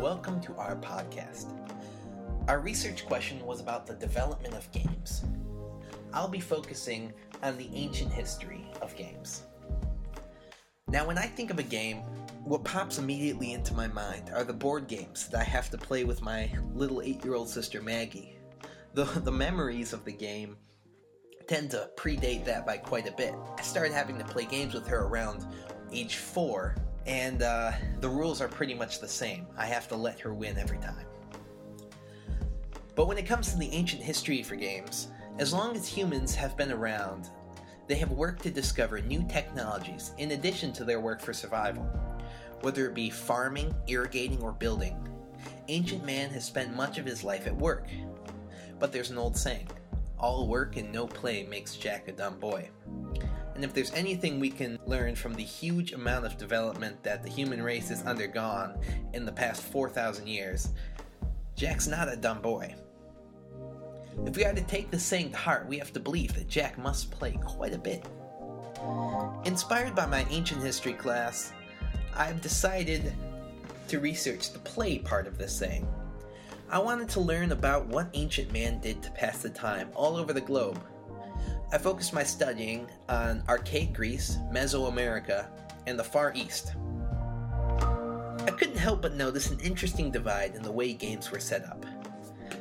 welcome to our podcast. Our research question was about the development of games. I'll be focusing on the ancient history of games. Now, when I think of a game, what pops immediately into my mind are the board games that I have to play with my little eight year old sister Maggie. The, the memories of the game tend to predate that by quite a bit. I started having to play games with her around age four, and uh, the rules are pretty much the same. I have to let her win every time. But when it comes to the ancient history for games, as long as humans have been around, they have worked to discover new technologies in addition to their work for survival. Whether it be farming, irrigating, or building, ancient man has spent much of his life at work. But there's an old saying all work and no play makes Jack a dumb boy. And if there's anything we can learn from the huge amount of development that the human race has undergone in the past 4,000 years, Jack's not a dumb boy. If we are to take this saying to heart, we have to believe that Jack must play quite a bit. Inspired by my ancient history class, I've decided to research the play part of this saying. I wanted to learn about what ancient man did to pass the time all over the globe. I focused my studying on archaic Greece, Mesoamerica, and the Far East. I couldn't help but notice an interesting divide in the way games were set up.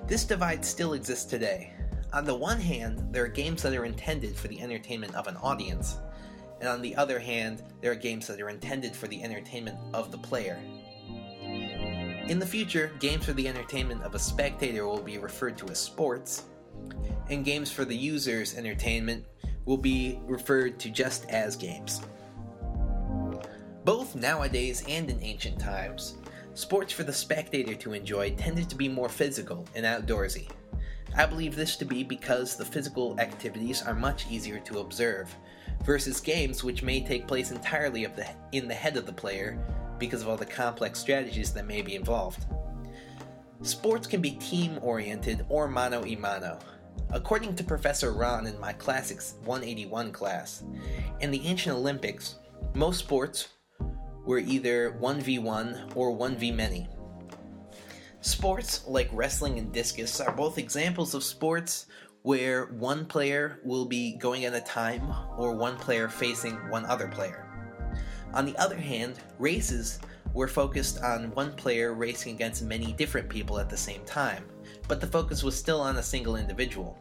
This divide still exists today. On the one hand, there are games that are intended for the entertainment of an audience, and on the other hand, there are games that are intended for the entertainment of the player. In the future, games for the entertainment of a spectator will be referred to as sports, and games for the user's entertainment will be referred to just as games. Both nowadays and in ancient times, sports for the spectator to enjoy tended to be more physical and outdoorsy. I believe this to be because the physical activities are much easier to observe, versus games which may take place entirely the, in the head of the player because of all the complex strategies that may be involved. Sports can be team oriented or mano a mano. According to Professor Ron in my Classics 181 class, in the ancient Olympics, most sports were either 1v1 or 1v many. Sports like wrestling and discus are both examples of sports where one player will be going at a time or one player facing one other player. On the other hand, races were focused on one player racing against many different people at the same time, but the focus was still on a single individual.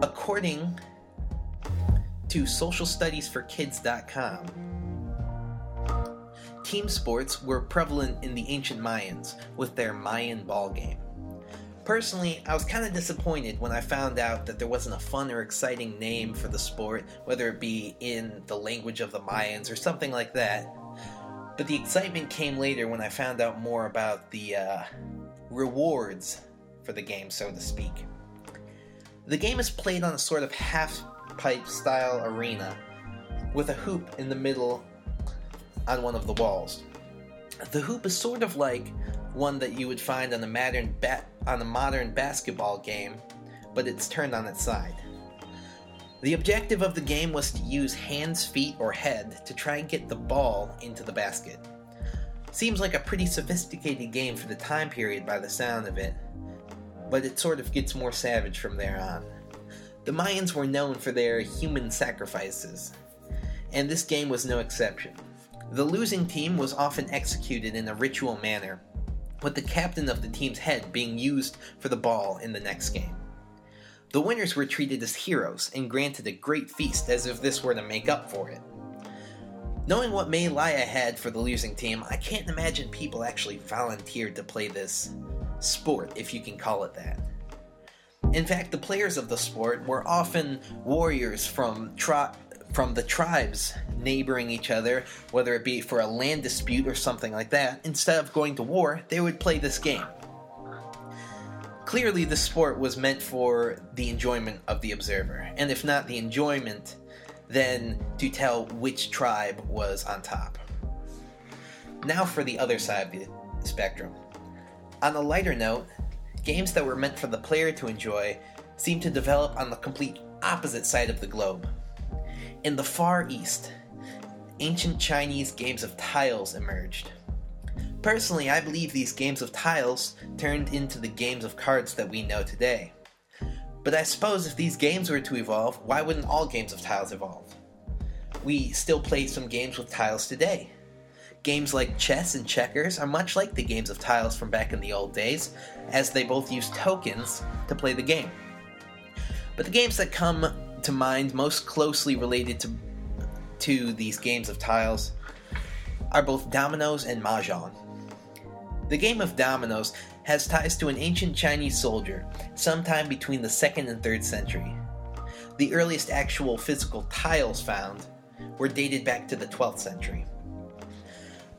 According to socialstudiesforkids.com, team sports were prevalent in the ancient Mayans with their Mayan ball game. Personally, I was kind of disappointed when I found out that there wasn't a fun or exciting name for the sport, whether it be in the language of the Mayans or something like that. But the excitement came later when I found out more about the uh, rewards for the game, so to speak. The game is played on a sort of half pipe style arena with a hoop in the middle on one of the walls. The hoop is sort of like one that you would find on a modern ba- on a modern basketball game, but it's turned on its side. The objective of the game was to use hands, feet, or head to try and get the ball into the basket. Seems like a pretty sophisticated game for the time period by the sound of it, but it sort of gets more savage from there on. The Mayans were known for their human sacrifices, and this game was no exception. The losing team was often executed in a ritual manner, with the captain of the team's head being used for the ball in the next game. The winners were treated as heroes and granted a great feast as if this were to make up for it. Knowing what may lie ahead for the losing team, I can't imagine people actually volunteered to play this sport, if you can call it that. In fact, the players of the sport were often warriors from tri- from the tribes neighboring each other, whether it be for a land dispute or something like that, instead of going to war, they would play this game. Clearly, the sport was meant for the enjoyment of the observer, and if not the enjoyment, then to tell which tribe was on top. Now for the other side of the spectrum. On a lighter note, games that were meant for the player to enjoy seem to develop on the complete opposite side of the globe. In the Far East, ancient Chinese games of tiles emerged. Personally, I believe these games of tiles turned into the games of cards that we know today. But I suppose if these games were to evolve, why wouldn't all games of tiles evolve? We still play some games with tiles today. Games like chess and checkers are much like the games of tiles from back in the old days, as they both use tokens to play the game. But the games that come to mind most closely related to, to these games of tiles are both dominoes and mahjong. The game of dominoes has ties to an ancient Chinese soldier sometime between the 2nd and 3rd century. The earliest actual physical tiles found were dated back to the 12th century.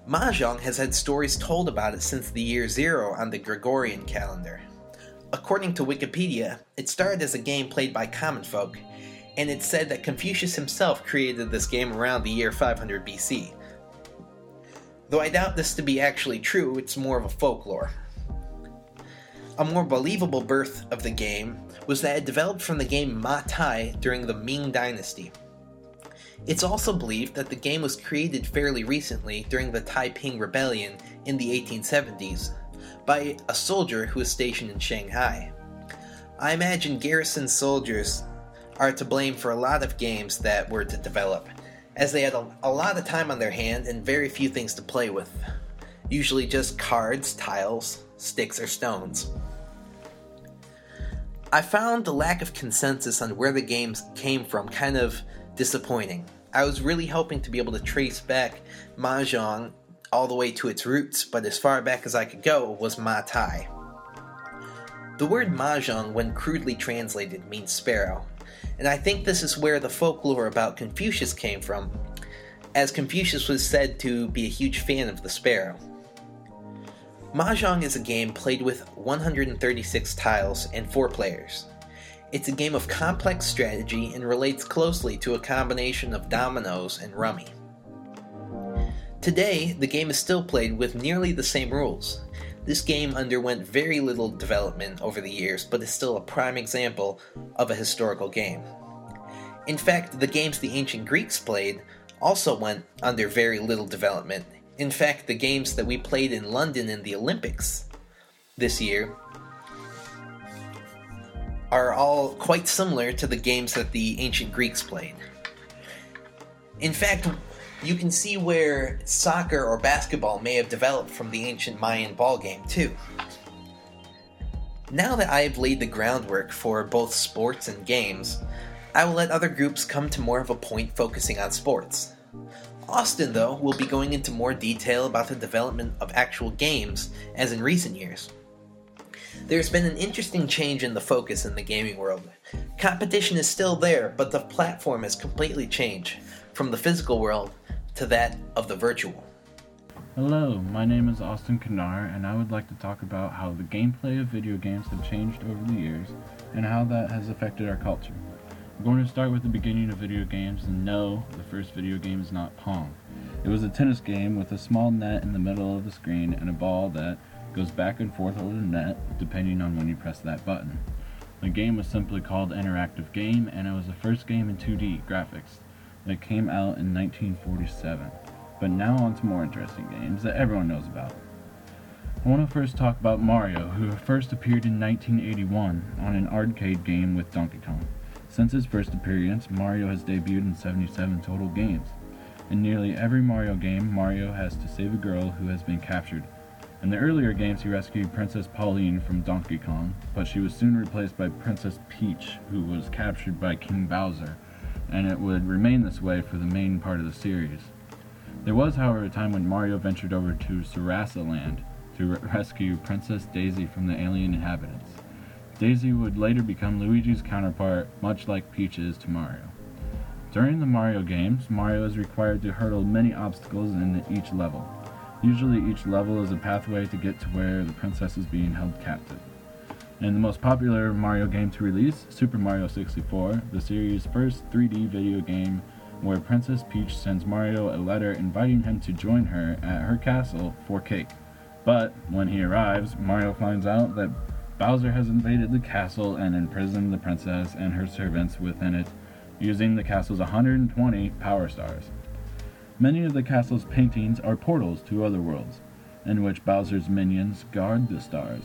Mahjong has had stories told about it since the year zero on the Gregorian calendar. According to Wikipedia, it started as a game played by common folk, and it's said that Confucius himself created this game around the year 500 BC, Though I doubt this to be actually true, it's more of a folklore. A more believable birth of the game was that it developed from the game Ma Tai during the Ming Dynasty. It's also believed that the game was created fairly recently during the Taiping Rebellion in the 1870s by a soldier who was stationed in Shanghai. I imagine garrison soldiers are to blame for a lot of games that were to develop, as they had a, a lot of time on their hand and very few things to play with. Usually just cards, tiles, sticks, or stones. I found the lack of consensus on where the games came from kind of disappointing. I was really hoping to be able to trace back Mahjong all the way to its roots, but as far back as I could go was Ma Tai. The word Mahjong, when crudely translated, means sparrow, and I think this is where the folklore about Confucius came from, as Confucius was said to be a huge fan of the sparrow. Mahjong is a game played with 136 tiles and 4 players. It's a game of complex strategy and relates closely to a combination of dominoes and rummy. Today, the game is still played with nearly the same rules. This game underwent very little development over the years, but is still a prime example of a historical game. In fact, the games the ancient Greeks played also went under very little development. In fact, the games that we played in London in the Olympics this year are all quite similar to the games that the ancient Greeks played. In fact, you can see where soccer or basketball may have developed from the ancient Mayan ball game, too. Now that I have laid the groundwork for both sports and games, I will let other groups come to more of a point focusing on sports. Austin, though, will be going into more detail about the development of actual games, as in recent years. There's been an interesting change in the focus in the gaming world. Competition is still there, but the platform has completely changed from the physical world to that of the virtual. Hello, my name is Austin Kanar, and I would like to talk about how the gameplay of video games have changed over the years and how that has affected our culture. I'm going to start with the beginning of video games, and no, the first video game is not Pong. It was a tennis game with a small net in the middle of the screen and a ball that goes back and forth over the net depending on when you press that button. The game was simply called Interactive Game, and it was the first game in 2D graphics that came out in 1947. But now on to more interesting games that everyone knows about. I want to first talk about Mario, who first appeared in 1981 on an arcade game with Donkey Kong. Since his first appearance, Mario has debuted in 77 total games. In nearly every Mario game, Mario has to save a girl who has been captured. In the earlier games, he rescued Princess Pauline from Donkey Kong, but she was soon replaced by Princess Peach, who was captured by King Bowser and it would remain this way for the main part of the series. There was, however, a time when Mario ventured over to Sarasa Land to re- rescue Princess Daisy from the alien inhabitants. Daisy would later become Luigi's counterpart, much like Peach is to Mario. During the Mario games, Mario is required to hurdle many obstacles in each level. Usually, each level is a pathway to get to where the princess is being held captive. In the most popular Mario game to release, Super Mario 64, the series' first 3D video game where Princess Peach sends Mario a letter inviting him to join her at her castle for cake. But when he arrives, Mario finds out that Bowser has invaded the castle and imprisoned the princess and her servants within it, using the castle's 120 power stars. Many of the castle's paintings are portals to other worlds. in which Bowser's minions guard the stars.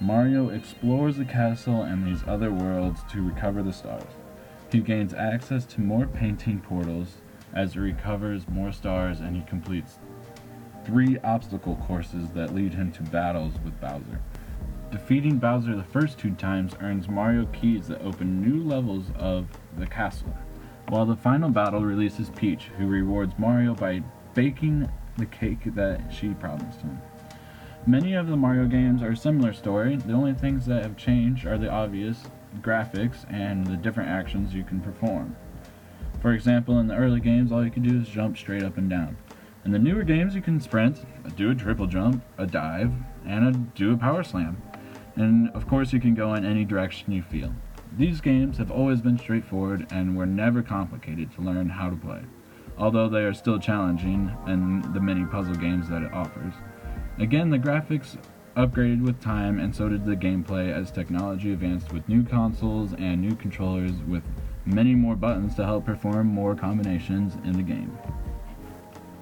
Mario explores the castle and these other worlds to recover the stars. He gains access to more painting portals as he recovers more stars and he completes three obstacle courses that lead him to battles with Bowser. Defeating Bowser the first two times earns Mario keys that open new levels of the castle, while the final battle releases Peach, who rewards Mario by baking the cake that she promised him. Many of the Mario games are a similar story. The only things that have changed are the obvious graphics and the different actions you can perform. For example, in the early games, all you can do is jump straight up and down. In the newer games, you can sprint, do a triple jump, a dive, and a, do a power slam. And of course, you can go in any direction you feel. These games have always been straightforward and were never complicated to learn how to play, although they are still challenging in the many puzzle games that it offers. Again, the graphics upgraded with time, and so did the gameplay as technology advanced with new consoles and new controllers with many more buttons to help perform more combinations in the game.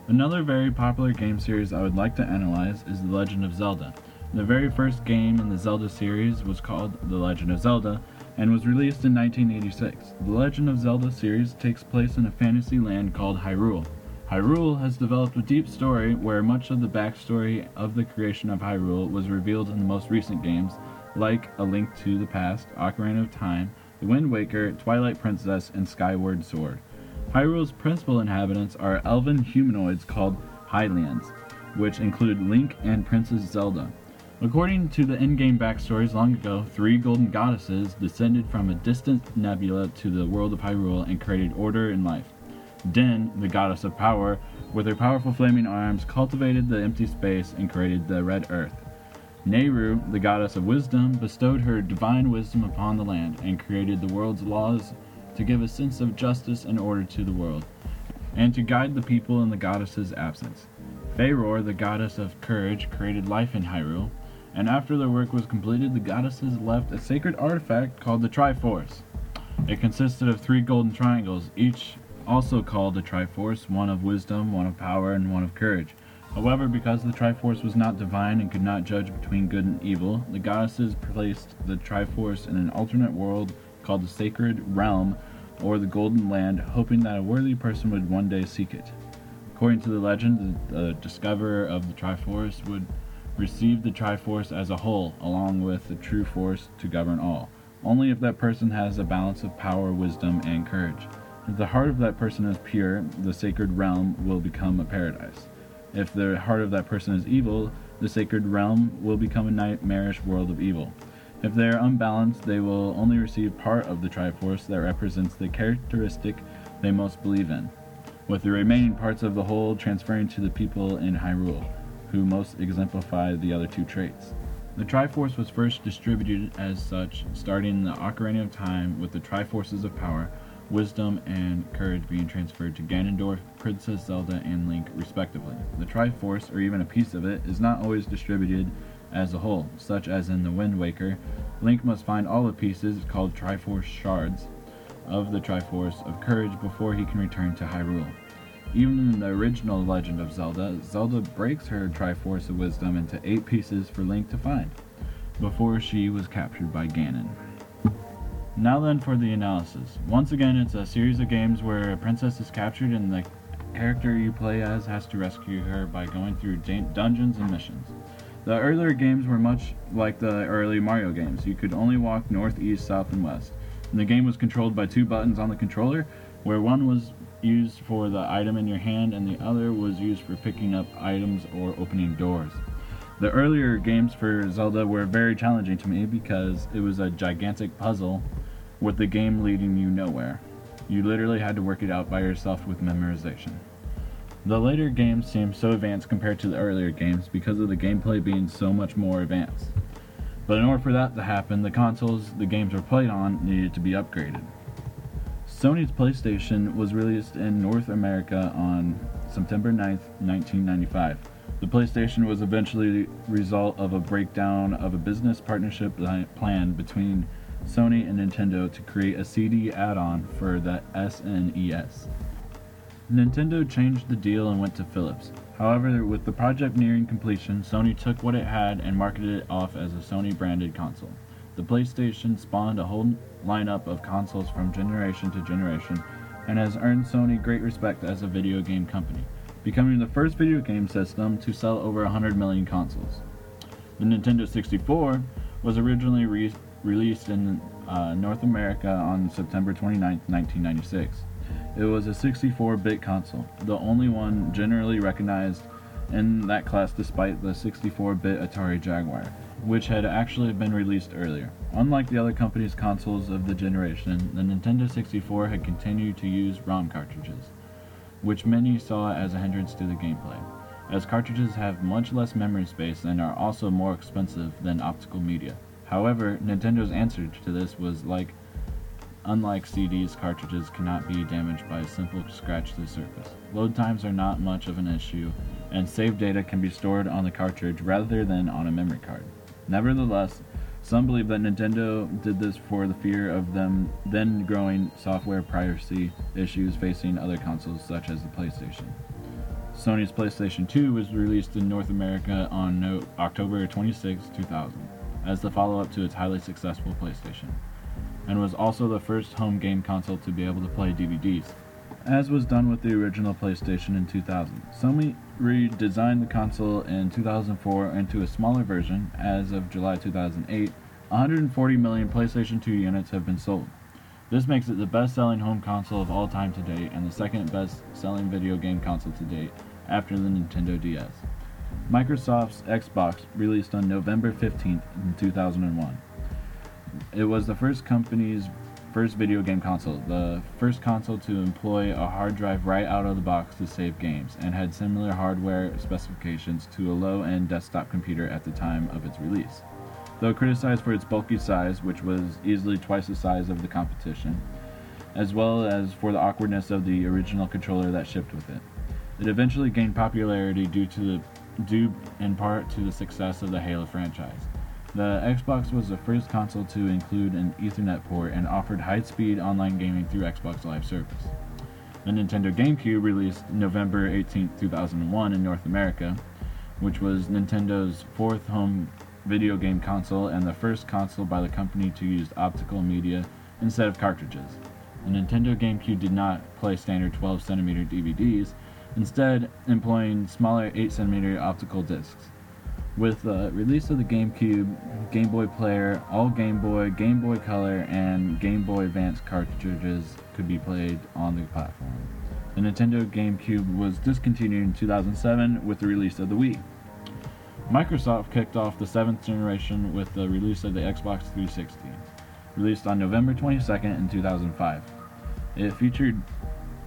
Another very popular game series I would like to analyze is The Legend of Zelda. The very first game in the Zelda series was called The Legend of Zelda and was released in 1986. The Legend of Zelda series takes place in a fantasy land called Hyrule. Hyrule has developed a deep story where much of the backstory of the creation of Hyrule was revealed in the most recent games, like A Link to the Past, Ocarina of Time, The Wind Waker, Twilight Princess, and Skyward Sword. Hyrule's principal inhabitants are elven humanoids called Hylians, which include Link and Princess Zelda. According to the in-game backstories long ago, three golden goddesses descended from a distant nebula to the world of Hyrule and created order and life. Din, the goddess of power, with her powerful flaming arms, cultivated the empty space and created the red earth. Nayru, the goddess of wisdom, bestowed her divine wisdom upon the land and created the world's laws to give a sense of justice and order to the world, and to guide the people in the goddess's absence. Farore, the goddess of courage, created life in Hyrule, and after their work was completed, the goddesses left a sacred artifact called the Triforce. It consisted of three golden triangles, each also called the Triforce, one of wisdom, one of power, and one of courage. However, because the Triforce was not divine and could not judge between good and evil, the goddesses placed the Triforce in an alternate world called the Sacred Realm or the Golden Land, hoping that a worthy person would one day seek it. According to the legend, the, the discoverer of the Triforce would receive the Triforce as a whole, along with the true force to govern all, only if that person has a balance of power, wisdom, and courage. If the heart of that person is pure, the sacred realm will become a paradise. If the heart of that person is evil, the sacred realm will become a nightmarish world of evil. If they are unbalanced, they will only receive part of the Triforce that represents the characteristic they most believe in, with the remaining parts of the whole transferring to the people in Hyrule, who most exemplify the other two traits. The Triforce was first distributed as such, starting in the Ocarina of Time with the Triforces of Power, wisdom, and courage being transferred to Ganondorf, Princess Zelda, and Link, respectively. The Triforce, or even a piece of it, is not always distributed as a whole, such as in The Wind Waker. Link must find all the pieces, called Triforce shards, of the Triforce of Courage before he can return to Hyrule. Even in the original Legend of Zelda, Zelda breaks her Triforce of Wisdom into eight pieces for Link to find, before she was captured by Ganon. Now then for the analysis. Once again, it's a series of games where a princess is captured and the character you play as has to rescue her by going through dungeons and missions. The earlier games were much like the early Mario games. You could only walk north, east, south, and west. And the game was controlled by two buttons on the controller, where one was used for the item in your hand and the other was used for picking up items or opening doors. The earlier games for Zelda were very challenging to me because it was a gigantic puzzle with the game leading you nowhere. You literally had to work it out by yourself with memorization. The later games seem so advanced compared to the earlier games because of the gameplay being so much more advanced. But in order for that to happen, the consoles the games were played on needed to be upgraded. Sony's PlayStation was released in North America on September 9, 1995. The PlayStation was eventually the result of a breakdown of a business partnership plan between Sony and Nintendo to create a CD add-on for the SNES. Nintendo changed the deal and went to Philips. However, with the project nearing completion, Sony took what it had and marketed it off as a Sony branded console. The PlayStation spawned a whole lineup of consoles from generation to generation and has earned Sony great respect as a video game company, becoming the first video game system to sell over 100 million consoles. The Nintendo 64 was originally re- released in uh, North America on September 29, 1996. It was a 64 bit console, the only one generally recognized in that class despite the 64 bit Atari Jaguar, which had actually been released earlier. Unlike the other company's consoles of the generation, the Nintendo 64 had continued to use ROM cartridges, which many saw as a hindrance to the gameplay, as cartridges have much less memory space and are also more expensive than optical media. However, Nintendo's answer to this was like Unlike CDs, cartridges cannot be damaged by a simple scratch to the surface. Load times are not much of an issue, and save data can be stored on the cartridge rather than on a memory card. Nevertheless, some believe that Nintendo did this for the fear of them then growing software piracy issues facing other consoles such as the PlayStation. Sony's PlayStation 2 was released in North America on October 26, 2000, as the follow up to its highly successful PlayStation and was also the first home game console to be able to play DVDs, as was done with the original PlayStation in 2000. Sony redesigned the console in 2004 into a smaller version. As of July 2008, 140 million PlayStation 2 units have been sold. This makes it the best selling home console of all time to date and the second best selling video game console to date after the Nintendo DS. Microsoft's Xbox released on November 15th in 2001. It was the first company's first video game console, the first console to employ a hard drive right out of the box to save games, and had similar hardware specifications to a low end desktop computer at the time of its release. Though criticized for its bulky size, which was easily twice the size of the competition, as well as for the awkwardness of the original controller that shipped with it. It eventually gained popularity due to the due in part to the success of the Halo franchise. The Xbox was the first console to include an Ethernet port and offered high-speed online gaming through Xbox Live Service. The Nintendo GameCube released November 18, 2001 in North America, which was Nintendo's fourth home video game console and the first console by the company to use optical media instead of cartridges. The Nintendo GameCube did not play standard 12 centimeter DVDs, instead employing smaller 8cm optical discs. With the release of the GameCube, Game Boy Player, all Game Boy, Game Boy Color, and Game Boy Advance cartridges could be played on the platform. The Nintendo GameCube was discontinued in 2007 with the release of the Wii. Microsoft kicked off the seventh generation with the release of the Xbox 360, released on November 22nd in 2005. It featured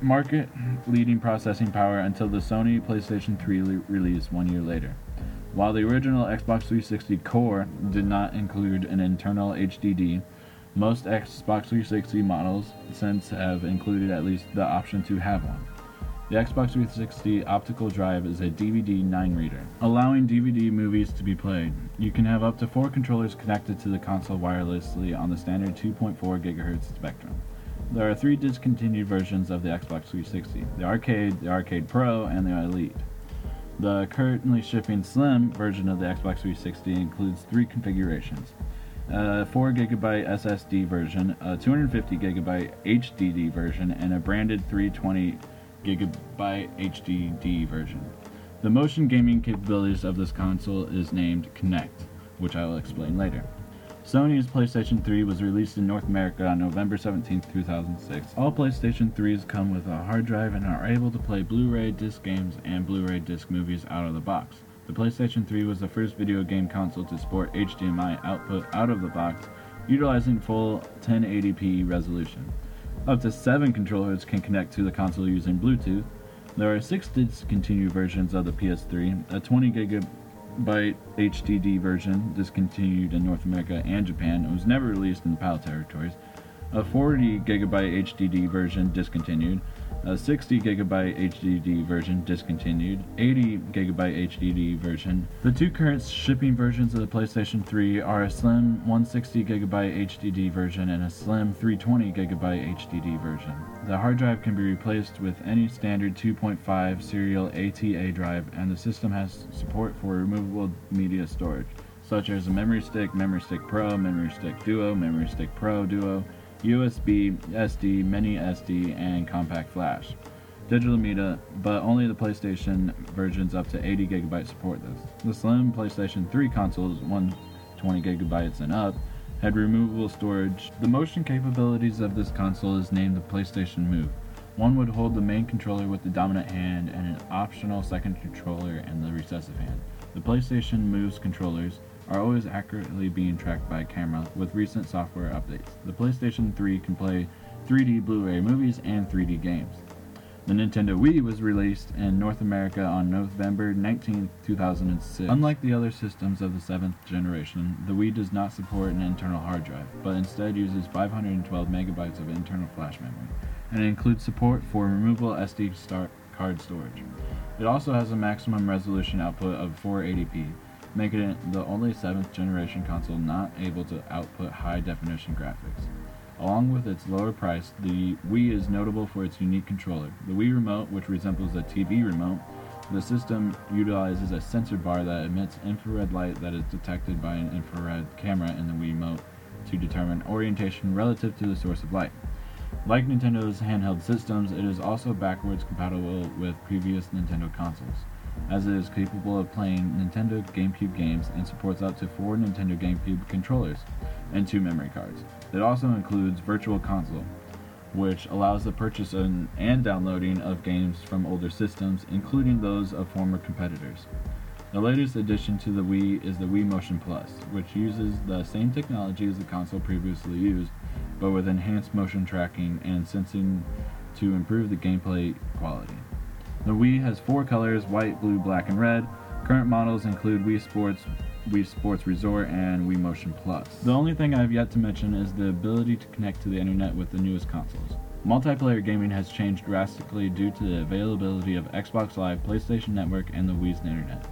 market leading processing power until the Sony PlayStation 3 release one year later. While the original Xbox 360 core did not include an internal HDD, most Xbox 360 models since have included at least the option to have one. The Xbox 360 optical drive is a DVD 9 reader, allowing DVD movies to be played. You can have up to four controllers connected to the console wirelessly on the standard 2.4 GHz spectrum. There are three discontinued versions of the Xbox 360 the Arcade, the Arcade Pro, and the Elite. The currently shipping Slim version of the Xbox 360 includes three configurations a 4GB SSD version, a 250GB HDD version, and a branded 320GB HDD version. The motion gaming capabilities of this console is named Kinect, which I will explain later. Sony's PlayStation 3 was released in North America on November 17, 2006. All PlayStation 3s come with a hard drive and are able to play Blu-ray disc games and Blu-ray disc movies out of the box. The PlayStation 3 was the first video game console to support HDMI output out of the box, utilizing full 1080p resolution. Up to 7 controllers can connect to the console using Bluetooth. There are 6 discontinued versions of the PS3, a 20 gig byte HDD version, discontinued in North America and Japan, it was never released in the PAL territories. A 40 gigabyte HDD version discontinued, a 60 gigabyte HDD version discontinued, 80 gigabyte HDD version. The two current shipping versions of the PlayStation 3 are a slim 160 gigabyte HDD version and a slim 320 gigabyte HDD version. The hard drive can be replaced with any standard 2.5 serial ATA drive, and the system has support for removable media storage, such as a Memory Stick, Memory Stick Pro, Memory Stick Duo, Memory Stick Pro Duo, USB, SD, Mini SD, and Compact Flash. Digital media, but only the PlayStation versions up to 80 gigabytes support this. The slim PlayStation 3 consoles, 120 gigabytes and up, had removable storage. The motion capabilities of this console is named the PlayStation Move. One would hold the main controller with the dominant hand and an optional second controller in the recessive hand. The PlayStation Move's controllers are always accurately being tracked by camera with recent software updates. The PlayStation 3 can play 3D Blu-ray movies and 3D games. The Nintendo Wii was released in North America on November 19, 2006. Unlike the other systems of the seventh generation, the Wii does not support an internal hard drive, but instead uses 512 megabytes of internal flash memory, and includes support for removable SD card storage. It also has a maximum resolution output of 480p, making it the only 7th generation console not able to output high definition graphics. Along with its lower price, the Wii is notable for its unique controller. The Wii Remote, which resembles a TV remote, the system utilizes a sensor bar that emits infrared light that is detected by an infrared camera in the Wii Remote to determine orientation relative to the source of light. Like Nintendo's handheld systems, it is also backwards compatible with previous Nintendo consoles as it is capable of playing Nintendo GameCube games and supports up to four Nintendo GameCube controllers and two memory cards. It also includes Virtual Console, which allows the purchase and downloading of games from older systems, including those of former competitors. The latest addition to the Wii is the Wii Motion Plus, which uses the same technology as the console previously used, but with enhanced motion tracking and sensing to improve the gameplay quality. The Wii has four colors white, blue, black, and red. Current models include Wii Sports, Wii Sports Resort, and Wii Motion Plus. The only thing I have yet to mention is the ability to connect to the internet with the newest consoles. Multiplayer gaming has changed drastically due to the availability of Xbox Live, PlayStation Network, and the Wii's internet.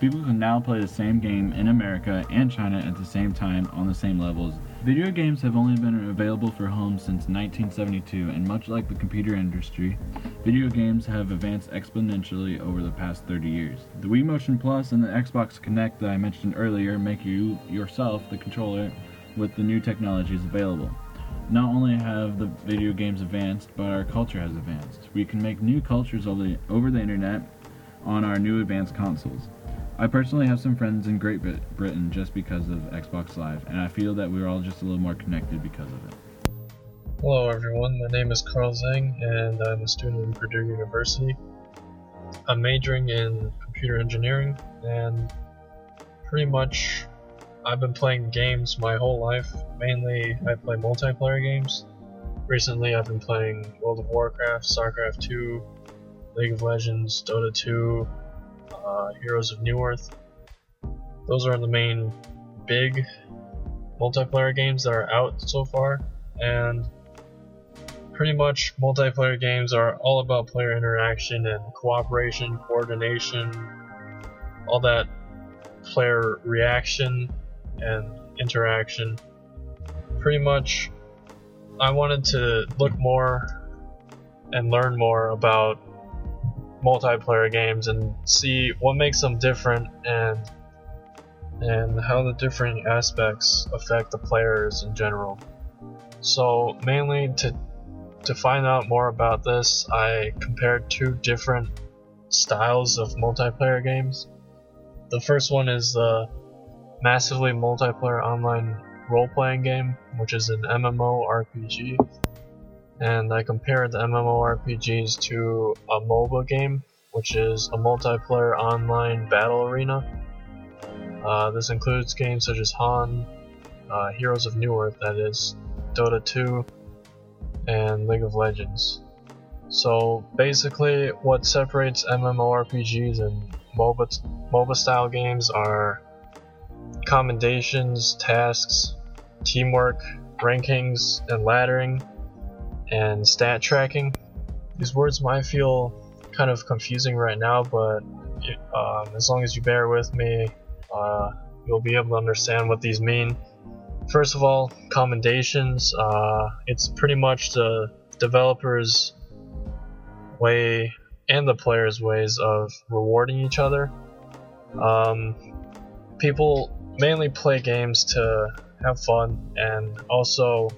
People can now play the same game in America and China at the same time on the same levels. Video games have only been available for home since 1972, and much like the computer industry, video games have advanced exponentially over the past 30 years. The Wii Motion Plus and the Xbox Kinect that I mentioned earlier make you yourself the controller with the new technologies available. Not only have the video games advanced, but our culture has advanced. We can make new cultures over the internet on our new advanced consoles. I personally have some friends in Great Britain just because of Xbox Live, and I feel that we're all just a little more connected because of it. Hello everyone, my name is Carl Zhang and I'm a student in Purdue University. I'm majoring in computer engineering and pretty much I've been playing games my whole life. Mainly I play multiplayer games. Recently I've been playing World of Warcraft, StarCraft 2, League of Legends, Dota 2, uh, Heroes of Newerth. Those are the main big multiplayer games that are out so far, and pretty much multiplayer games are all about player interaction and cooperation, coordination, all that player reaction and interaction. Pretty much, I wanted to look more and learn more about multiplayer games and see what makes them different and and how the different aspects affect the players in general. So mainly to to find out more about this, I compared two different styles of multiplayer games. The first one is the massively multiplayer online role-playing game, which is an MMORPG and I compared the MMORPGs to a MOBA game, which is a multiplayer online battle arena. Uh, this includes games such as Han, uh, Heroes of Newerth, that is, Dota 2, and League of Legends. So basically, what separates MMORPGs and MOBA, MOBA style games are commendations, tasks, teamwork, rankings, and laddering and stat tracking. these words might feel kind of confusing right now, but it, um, as long as you bear with me, uh, you'll be able to understand what these mean. First of all, commendations. Uh, it's pretty much the developers' way and the players' ways of rewarding each other. Um, people mainly play games to have fun, and also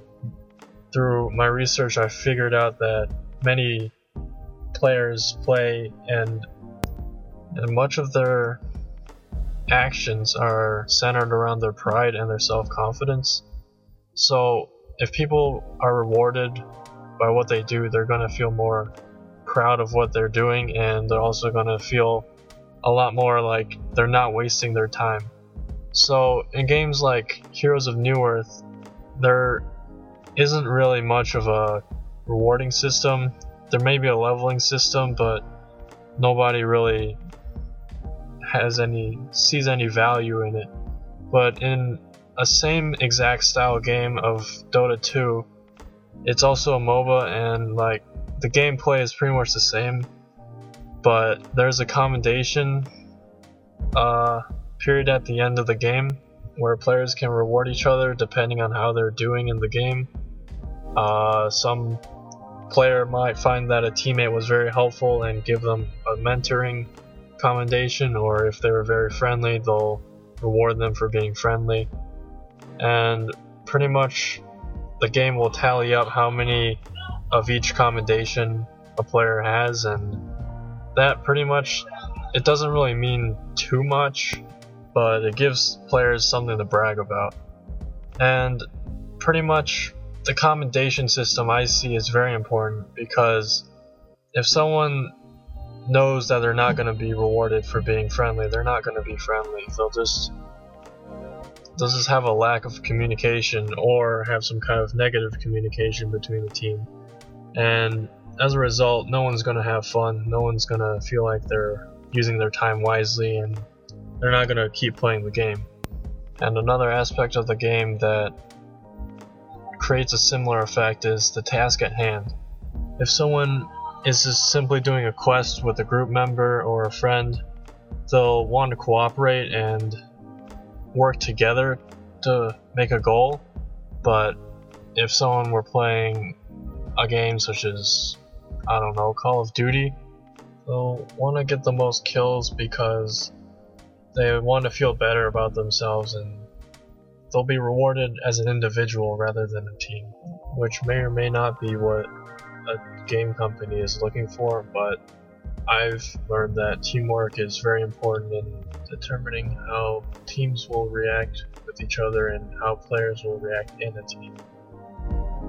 through my research, I figured out that many players play and, and much of their actions are centered around their pride and their self confidence. So, if people are rewarded by what they do, they're going to feel more proud of what they're doing and they're also going to feel a lot more like they're not wasting their time. So, in games like Heroes of Newerth, there isn't really much of a rewarding system. There may be a leveling system, but nobody really has any sees any value in it. But in a same exact style game of Dota 2, it's also a MOBA and like the gameplay is pretty much the same, but there's a commendation uh, period at the end of the game where players can reward each other depending on how they're doing in the game. Uh, some player might find that a teammate was very helpful and give them a mentoring commendation, or if they were very friendly, they'll reward them for being friendly. And pretty much the game will tally up how many of each commendation a player has, and that pretty much it doesn't really mean too much, but it gives players something to brag about. And pretty much the commendation system I see is very important because if someone knows that they're not going to be rewarded for being friendly, they're not going to be friendly. They'll just they'll just have a lack of communication or have some kind of negative communication between the team. And as a result, no one's going to have fun. No one's going to feel like they're using their time wisely and they're not going to keep playing the game. And another aspect of the game that creates a similar effect is the task at hand. If someone is just simply doing a quest with a group member or a friend, they'll want to cooperate and work together to make a goal. But if someone were playing a game such as, I don't know, Call of Duty, they'll want to get the most kills because they want to feel better about themselves and they'll be rewarded as an individual rather than a team, which may or may not be what a game company is looking for, but I've learned that teamwork is very important in determining how teams will react with each other and how players will react in a team.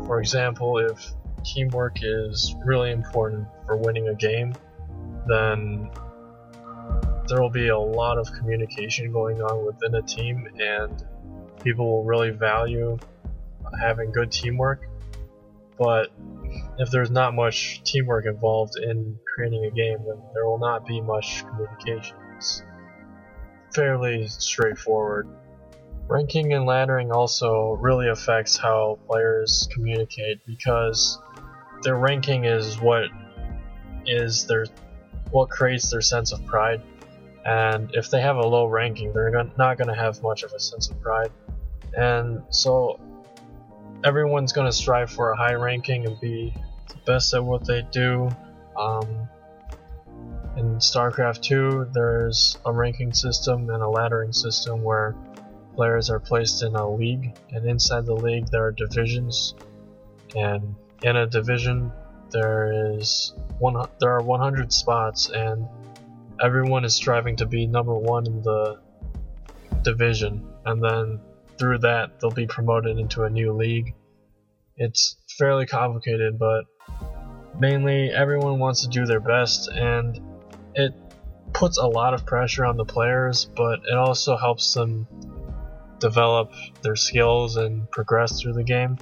For example, if teamwork is really important for winning a game, then there will be a lot of communication going on within a team, and people will really value having good teamwork. But if there's not much teamwork involved in creating a game, then there will not be much communication. It's fairly straightforward. Ranking and laddering also really affects how players communicate because their ranking is what is their what creates their sense of pride. And if they have a low ranking, they're not going to have much of a sense of pride. And so everyone's going to strive for a high ranking and be the best at what they do. Um, in StarCraft 2, there's a ranking system and a laddering system where players are placed in a league, and inside the league there are divisions. And in a division, there is one. There are 100 spots, and everyone is striving to be number one in the division. And then through that, they'll be promoted into a new league. It's fairly complicated, but mainly everyone wants to do their best, and it puts a lot of pressure on the players, but it also helps them develop their skills and progress through the game.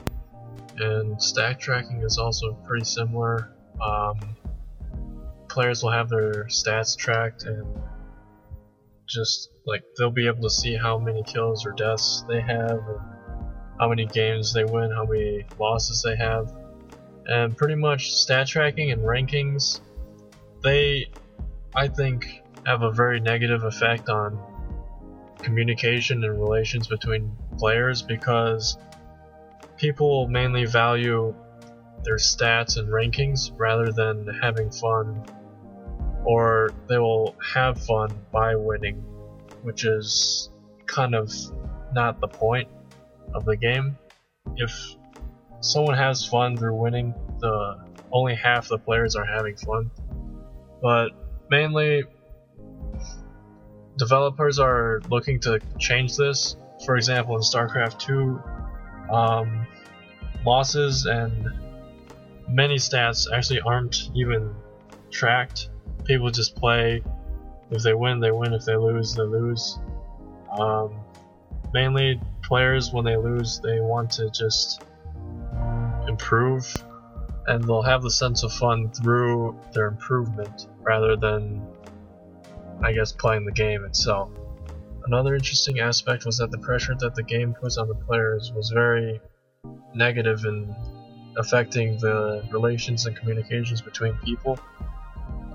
And stat tracking is also pretty similar. Um, players will have their stats tracked and just like they'll be able to see how many kills or deaths they have how many games they win, how many losses they have. And pretty much stat tracking and rankings, they, I think, have a very negative effect on communication and relations between players because people mainly value their stats and rankings rather than having fun or they will have fun by winning which is kind of not the point of the game. If someone has fun through winning the only half the players are having fun. But mainly developers are looking to change this. For example in starcraft 2 um, losses and many stats actually aren't even tracked. People just play. If they win, they win. If they lose, they lose. Um, mainly, players when they lose, they want to just improve, and they'll have the sense of fun through their improvement rather than, I guess, playing the game itself. Another interesting aspect was that the pressure that the game puts on the players was very negative in affecting the relations and communications between people.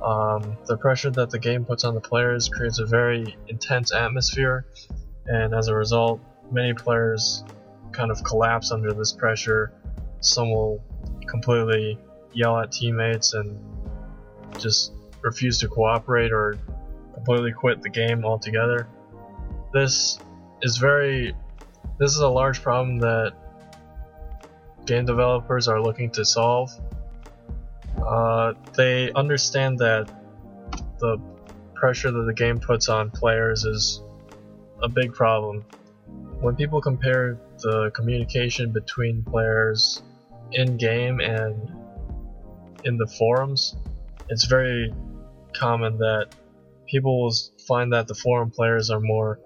Um, the pressure that the game puts on the players creates a very intense atmosphere, and as a result, many players kind of collapse under this pressure. Some will completely yell at teammates and just refuse to cooperate or completely quit the game altogether this is very this is a large problem that game developers are looking to solve. Uh, they understand that the pressure that the game puts on players is a big problem. When people compare the communication between players in game and in the forums, it's very common that people will find that the forum players are more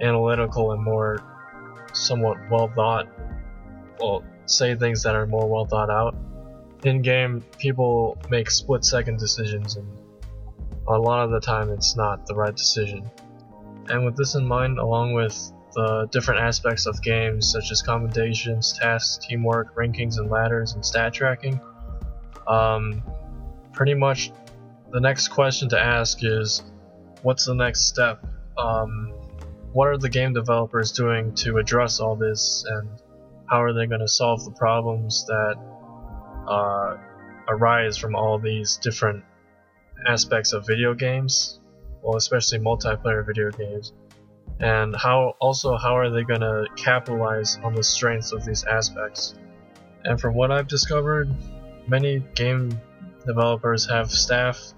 analytical and more somewhat well thought well say things that are more well thought out in game people make split second decisions and a lot of the time it's not the right decision. And with this in mind along with the different aspects of games such as commendations tasks teamwork rankings and ladders and stat tracking um, pretty much the next question to ask is what's the next step? Um, what are the game developers doing to address all this and how are they going to solve the problems that uh, arise from all these different aspects of video games well especially multiplayer video games and how also how are they going to capitalize on the strengths of these aspects and from what i've discovered many game developers have staff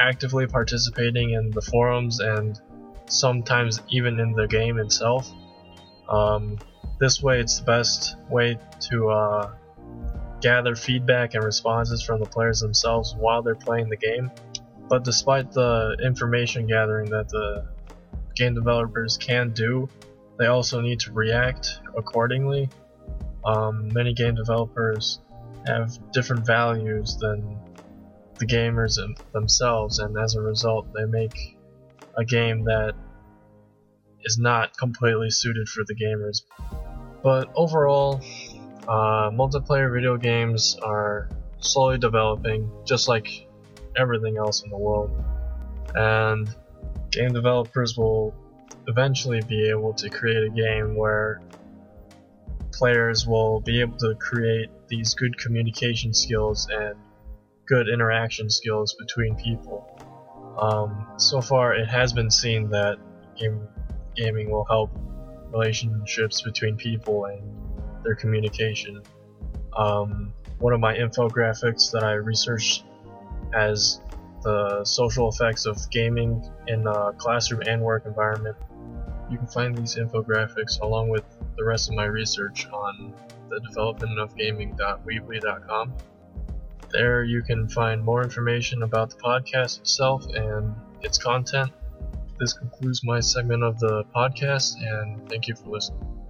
actively participating in the forums and sometimes even in the game itself. Um, this way, it's the best way to uh, gather feedback and responses from the players themselves while they're playing the game. But despite the information gathering that the game developers can do, they also need to react accordingly. Um, many game developers have different values than the gamers themselves, and as a result, they make a game that is not completely suited for the gamers. But overall, uh, multiplayer video games are slowly developing, just like everything else in the world. And game developers will eventually be able to create a game where players will be able to create these good communication skills and good interaction skills between people. Um, so far, it has been seen that game, gaming will help relationships between people and their communication. Um, one of my infographics that I researched has the social effects of gaming in a classroom and work environment. You can find these infographics along with the rest of my research on the development of. There you can find more information about the podcast itself and its content. This concludes my segment of the podcast, and thank you for listening.